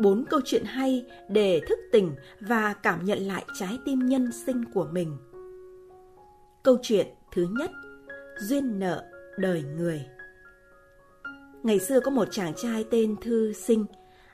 bốn câu chuyện hay để thức tỉnh và cảm nhận lại trái tim nhân sinh của mình. Câu chuyện thứ nhất, duyên nợ đời người. Ngày xưa có một chàng trai tên Thư Sinh,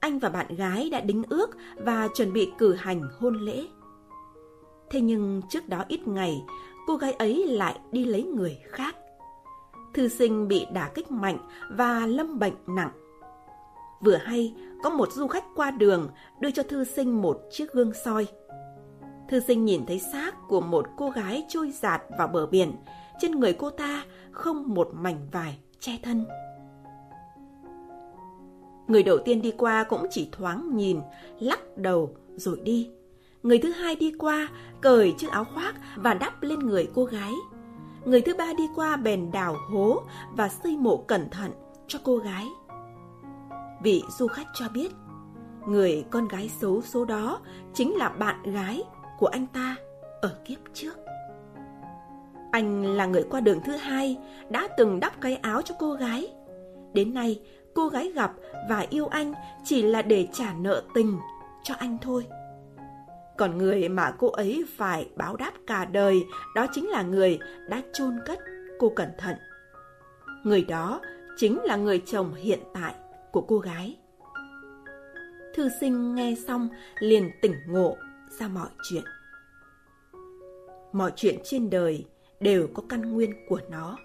anh và bạn gái đã đính ước và chuẩn bị cử hành hôn lễ. Thế nhưng trước đó ít ngày, cô gái ấy lại đi lấy người khác. Thư sinh bị đả kích mạnh và lâm bệnh nặng. Vừa hay, có một du khách qua đường đưa cho thư sinh một chiếc gương soi. Thư sinh nhìn thấy xác của một cô gái trôi giạt vào bờ biển, trên người cô ta không một mảnh vải che thân. Người đầu tiên đi qua cũng chỉ thoáng nhìn, lắc đầu rồi đi. Người thứ hai đi qua, cởi chiếc áo khoác và đắp lên người cô gái. Người thứ ba đi qua bèn đào hố và xây mộ cẩn thận cho cô gái. Vị du khách cho biết, người con gái xấu số đó chính là bạn gái của anh ta ở kiếp trước. Anh là người qua đường thứ hai đã từng đắp cái áo cho cô gái. Đến nay, cô gái gặp và yêu anh chỉ là để trả nợ tình cho anh thôi. Còn người mà cô ấy phải báo đáp cả đời đó chính là người đã chôn cất cô cẩn thận. Người đó chính là người chồng hiện tại của cô gái. Thư sinh nghe xong liền tỉnh ngộ ra mọi chuyện. Mọi chuyện trên đời đều có căn nguyên của nó.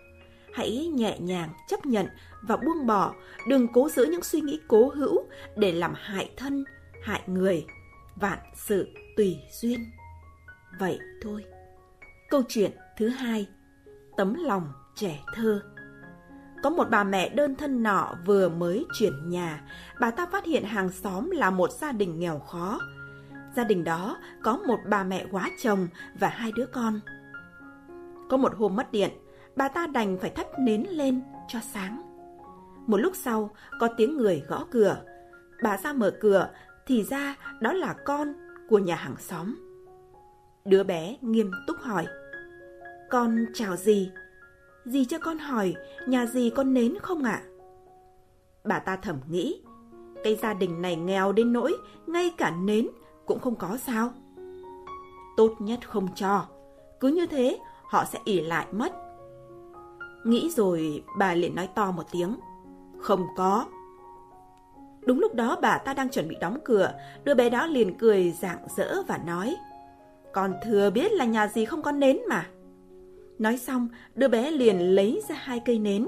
Hãy nhẹ nhàng chấp nhận và buông bỏ, đừng cố giữ những suy nghĩ cố hữu để làm hại thân, hại người. Vạn sự tùy duyên. Vậy thôi. Câu chuyện thứ hai, tấm lòng trẻ thơ. Có một bà mẹ đơn thân nọ vừa mới chuyển nhà, bà ta phát hiện hàng xóm là một gia đình nghèo khó. Gia đình đó có một bà mẹ quá chồng và hai đứa con. Có một hôm mất điện, bà ta đành phải thắp nến lên cho sáng. Một lúc sau, có tiếng người gõ cửa. Bà ra mở cửa, thì ra đó là con của nhà hàng xóm. Đứa bé nghiêm túc hỏi. Con chào gì? Dì cho con hỏi, nhà dì con nến không ạ? Bà ta thầm nghĩ, cái gia đình này nghèo đến nỗi ngay cả nến cũng không có sao. Tốt nhất không cho, cứ như thế họ sẽ ỉ lại mất. Nghĩ rồi bà liền nói to một tiếng, không có. Đúng lúc đó bà ta đang chuẩn bị đóng cửa, đứa bé đó liền cười rạng rỡ và nói, con thừa biết là nhà gì không có nến mà. Nói xong, đứa bé liền lấy ra hai cây nến.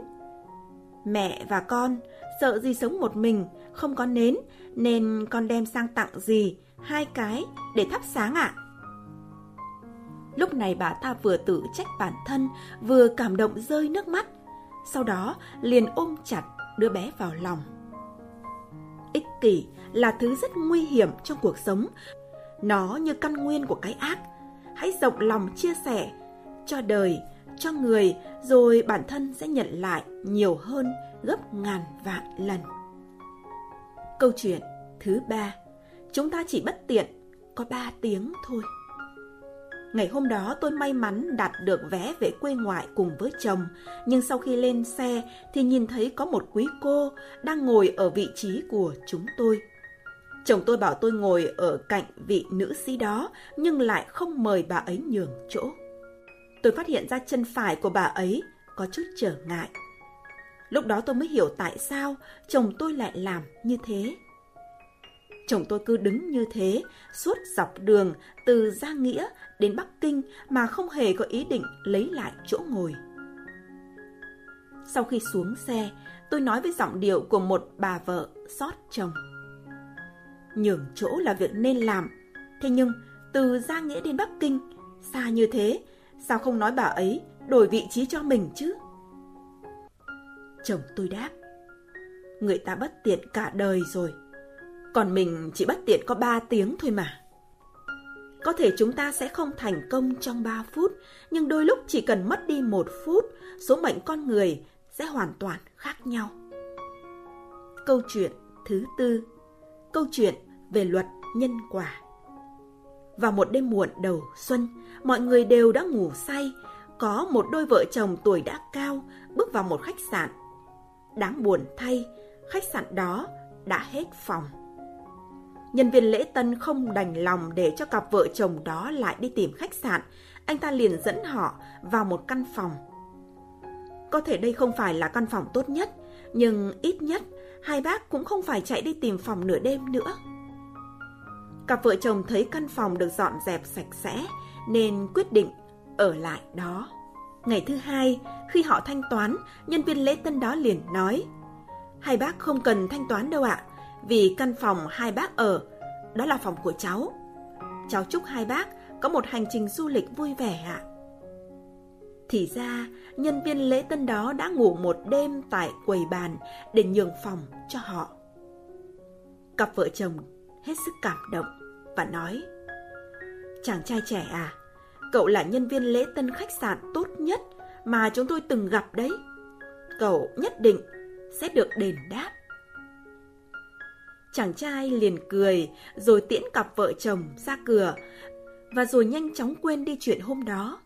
Mẹ và con sợ gì sống một mình, không có nến, nên con đem sang tặng gì hai cái để thắp sáng ạ. Lúc này bà ta vừa tự trách bản thân, vừa cảm động rơi nước mắt. Sau đó liền ôm chặt đứa bé vào lòng. Ích kỷ là thứ rất nguy hiểm trong cuộc sống. Nó như căn nguyên của cái ác. Hãy rộng lòng chia sẻ, cho đời, cho người, rồi bản thân sẽ nhận lại nhiều hơn gấp ngàn vạn lần. Câu chuyện thứ ba, chúng ta chỉ bất tiện có ba tiếng thôi. Ngày hôm đó tôi may mắn đạt được vé về quê ngoại cùng với chồng, nhưng sau khi lên xe thì nhìn thấy có một quý cô đang ngồi ở vị trí của chúng tôi. Chồng tôi bảo tôi ngồi ở cạnh vị nữ sĩ đó, nhưng lại không mời bà ấy nhường chỗ tôi phát hiện ra chân phải của bà ấy có chút trở ngại. Lúc đó tôi mới hiểu tại sao chồng tôi lại làm như thế. Chồng tôi cứ đứng như thế suốt dọc đường từ Gia Nghĩa đến Bắc Kinh mà không hề có ý định lấy lại chỗ ngồi. Sau khi xuống xe, tôi nói với giọng điệu của một bà vợ xót chồng. Nhường chỗ là việc nên làm, thế nhưng từ Gia Nghĩa đến Bắc Kinh, xa như thế, Sao không nói bà ấy đổi vị trí cho mình chứ? Chồng tôi đáp. Người ta bất tiện cả đời rồi. Còn mình chỉ bất tiện có 3 tiếng thôi mà. Có thể chúng ta sẽ không thành công trong 3 phút, nhưng đôi lúc chỉ cần mất đi một phút, số mệnh con người sẽ hoàn toàn khác nhau. Câu chuyện thứ tư Câu chuyện về luật nhân quả vào một đêm muộn đầu xuân, mọi người đều đã ngủ say. Có một đôi vợ chồng tuổi đã cao bước vào một khách sạn. Đáng buồn thay, khách sạn đó đã hết phòng. Nhân viên lễ tân không đành lòng để cho cặp vợ chồng đó lại đi tìm khách sạn. Anh ta liền dẫn họ vào một căn phòng. Có thể đây không phải là căn phòng tốt nhất, nhưng ít nhất hai bác cũng không phải chạy đi tìm phòng nửa đêm nữa. Cặp vợ chồng thấy căn phòng được dọn dẹp sạch sẽ nên quyết định ở lại đó. Ngày thứ hai, khi họ thanh toán, nhân viên lễ tân đó liền nói Hai bác không cần thanh toán đâu ạ, vì căn phòng hai bác ở, đó là phòng của cháu. Cháu chúc hai bác có một hành trình du lịch vui vẻ ạ. Thì ra, nhân viên lễ tân đó đã ngủ một đêm tại quầy bàn để nhường phòng cho họ. Cặp vợ chồng hết sức cảm động và nói Chàng trai trẻ à, cậu là nhân viên lễ tân khách sạn tốt nhất mà chúng tôi từng gặp đấy. Cậu nhất định sẽ được đền đáp. Chàng trai liền cười rồi tiễn cặp vợ chồng ra cửa và rồi nhanh chóng quên đi chuyện hôm đó.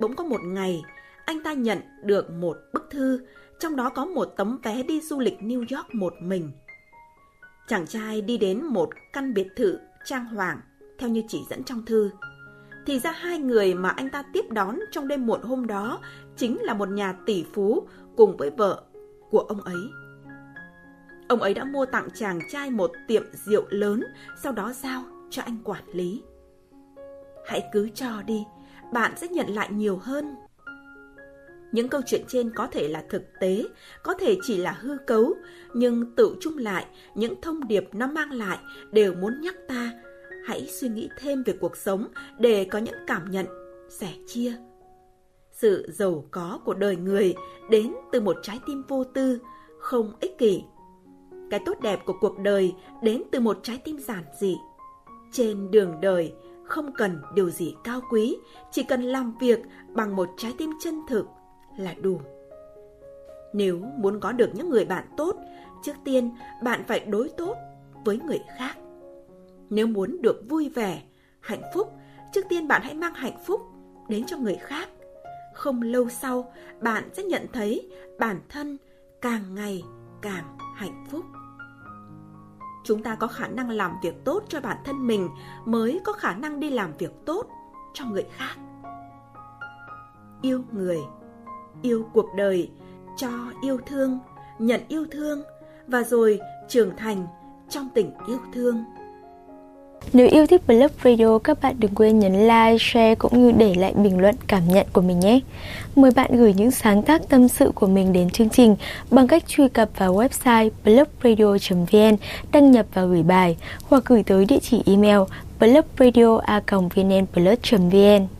Bỗng có một ngày, anh ta nhận được một bức thư, trong đó có một tấm vé đi du lịch New York một mình. Chàng trai đi đến một căn biệt thự trang hoàng, theo như chỉ dẫn trong thư. Thì ra hai người mà anh ta tiếp đón trong đêm muộn hôm đó chính là một nhà tỷ phú cùng với vợ của ông ấy. Ông ấy đã mua tặng chàng trai một tiệm rượu lớn, sau đó giao cho anh quản lý. Hãy cứ cho đi, bạn sẽ nhận lại nhiều hơn. Những câu chuyện trên có thể là thực tế, có thể chỉ là hư cấu, nhưng tự chung lại, những thông điệp nó mang lại đều muốn nhắc ta hãy suy nghĩ thêm về cuộc sống để có những cảm nhận sẻ chia. Sự giàu có của đời người đến từ một trái tim vô tư, không ích kỷ. Cái tốt đẹp của cuộc đời đến từ một trái tim giản dị. Trên đường đời, không cần điều gì cao quý, chỉ cần làm việc bằng một trái tim chân thực là đủ. Nếu muốn có được những người bạn tốt, trước tiên bạn phải đối tốt với người khác. Nếu muốn được vui vẻ, hạnh phúc, trước tiên bạn hãy mang hạnh phúc đến cho người khác. Không lâu sau, bạn sẽ nhận thấy bản thân càng ngày càng hạnh phúc. Chúng ta có khả năng làm việc tốt cho bản thân mình mới có khả năng đi làm việc tốt cho người khác. Yêu người, yêu cuộc đời, cho yêu thương, nhận yêu thương và rồi trưởng thành trong tình yêu thương. Nếu yêu thích Blog Radio, các bạn đừng quên nhấn like, share cũng như để lại bình luận cảm nhận của mình nhé. Mời bạn gửi những sáng tác tâm sự của mình đến chương trình bằng cách truy cập vào website blogradio.vn, đăng nhập và gửi bài hoặc gửi tới địa chỉ email blogradio.vnplus.vn.